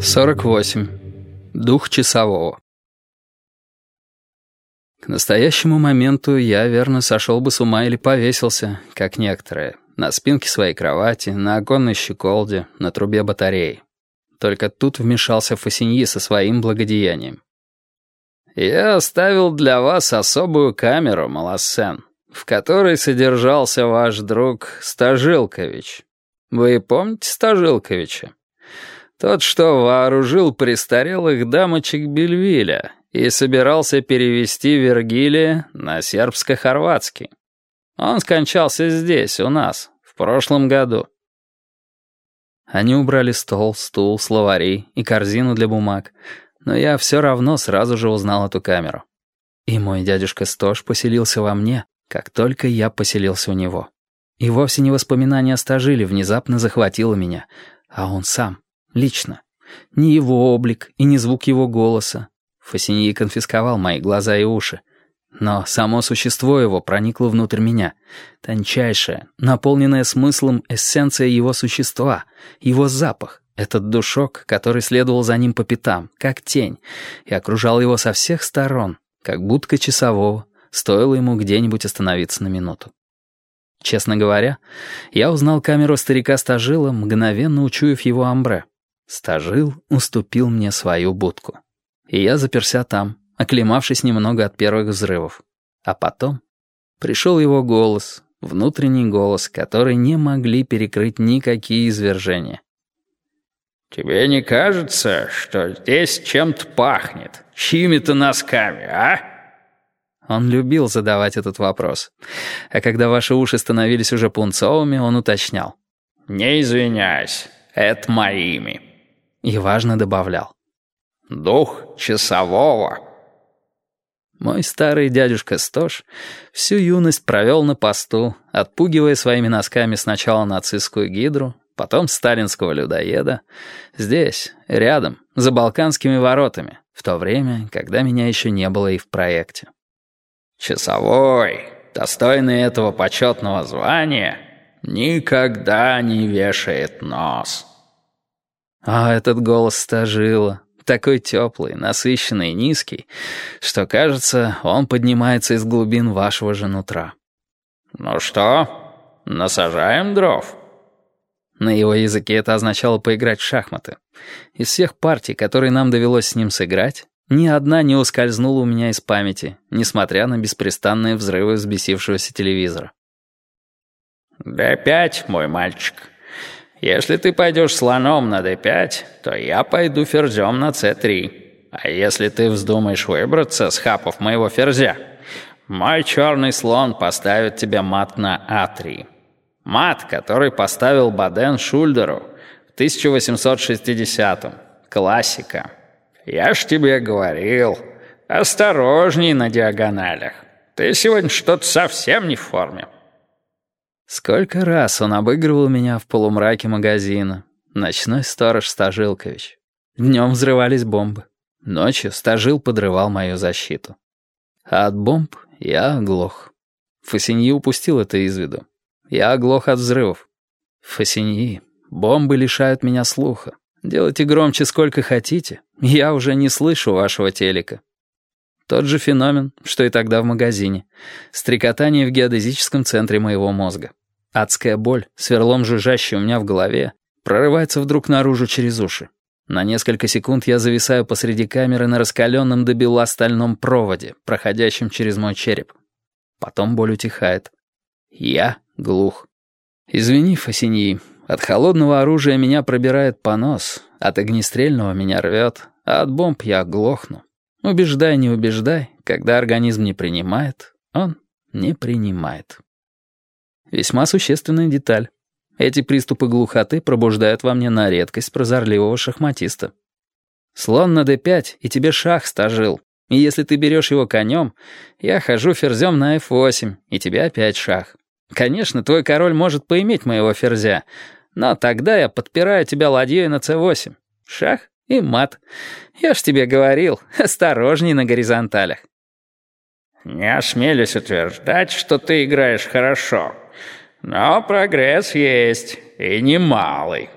48. Дух часового. К настоящему моменту я верно сошел бы с ума или повесился, как некоторые, на спинке своей кровати, на оконной щеколде, на трубе батареи. Только тут вмешался Фасиньи со своим благодеянием. «Я оставил для вас особую камеру, Малосен, в которой содержался ваш друг Стажилкович. Вы помните Стажилковича?» Тот, что вооружил престарелых дамочек Бельвиля и собирался перевести Вергилия на сербско-хорватский. Он скончался здесь, у нас, в прошлом году. Они убрали стол, стул, словари и корзину для бумаг, но я все равно сразу же узнал эту камеру. И мой дядюшка Стош поселился во мне, как только я поселился у него. И вовсе не воспоминания о Стажиле внезапно захватило меня, а он сам. Лично. Ни его облик и ни звук его голоса. Фасиньи конфисковал мои глаза и уши. Но само существо его проникло внутрь меня. Тончайшая, наполненная смыслом эссенция его существа, его запах, этот душок, который следовал за ним по пятам, как тень, и окружал его со всех сторон, как будка часового, стоило ему где-нибудь остановиться на минуту. Честно говоря, я узнал камеру старика Стажила, мгновенно учуяв его амбре. Стажил уступил мне свою будку. И я заперся там, оклемавшись немного от первых взрывов. А потом пришел его голос, внутренний голос, который не могли перекрыть никакие извержения. «Тебе не кажется, что здесь чем-то пахнет? Чьими-то носками, а?» Он любил задавать этот вопрос. А когда ваши уши становились уже пунцовыми, он уточнял. «Не извиняйся, это моими» и важно добавлял. «Дух часового». Мой старый дядюшка Стош всю юность провел на посту, отпугивая своими носками сначала нацистскую гидру, потом сталинского людоеда, здесь, рядом, за Балканскими воротами, в то время, когда меня еще не было и в проекте. «Часовой, достойный этого почетного звания, никогда не вешает нос». А этот голос стажила, такой теплый, насыщенный и низкий, что, кажется, он поднимается из глубин вашего же нутра. «Ну что, насажаем дров?» На его языке это означало поиграть в шахматы. Из всех партий, которые нам довелось с ним сыграть, ни одна не ускользнула у меня из памяти, несмотря на беспрестанные взрывы взбесившегося телевизора. «Д5, мой мальчик», если ты пойдешь слоном на d5, то я пойду ферзем на c3. А если ты вздумаешь выбраться с хапов моего ферзя, мой черный слон поставит тебе мат на а3. Мат, который поставил Баден Шульдеру в 1860-м. Классика. Я ж тебе говорил, осторожней на диагоналях. Ты сегодня что-то совсем не в форме. Сколько раз он обыгрывал меня в полумраке магазина. Ночной сторож Стажилкович. Днем взрывались бомбы. Ночью Стажил подрывал мою защиту. А от бомб я оглох. Фасиньи упустил это из виду. Я оглох от взрывов. Фасиньи, бомбы лишают меня слуха. Делайте громче сколько хотите. Я уже не слышу вашего телека. Тот же феномен, что и тогда в магазине. Стрекотание в геодезическом центре моего мозга. Адская боль, сверлом жужжащая у меня в голове, прорывается вдруг наружу через уши. На несколько секунд я зависаю посреди камеры на раскаленном до бела стальном проводе, проходящем через мой череп. Потом боль утихает. Я глух. Извини, Фасиньи, от холодного оружия меня пробирает понос, от огнестрельного меня рвет, а от бомб я глохну. Убеждай, не убеждай, когда организм не принимает, он не принимает. Весьма существенная деталь. Эти приступы глухоты пробуждают во мне на редкость прозорливого шахматиста. Слон на d5, и тебе шах стажил. И если ты берешь его конем, я хожу ферзем на f8, и тебе опять шах. Конечно, твой король может поиметь моего ферзя, но тогда я подпираю тебя ладьей на c8. Шах и мат. Я ж тебе говорил, осторожней на горизонталях. Не осмелюсь утверждать, что ты играешь хорошо. Но прогресс есть, и немалый.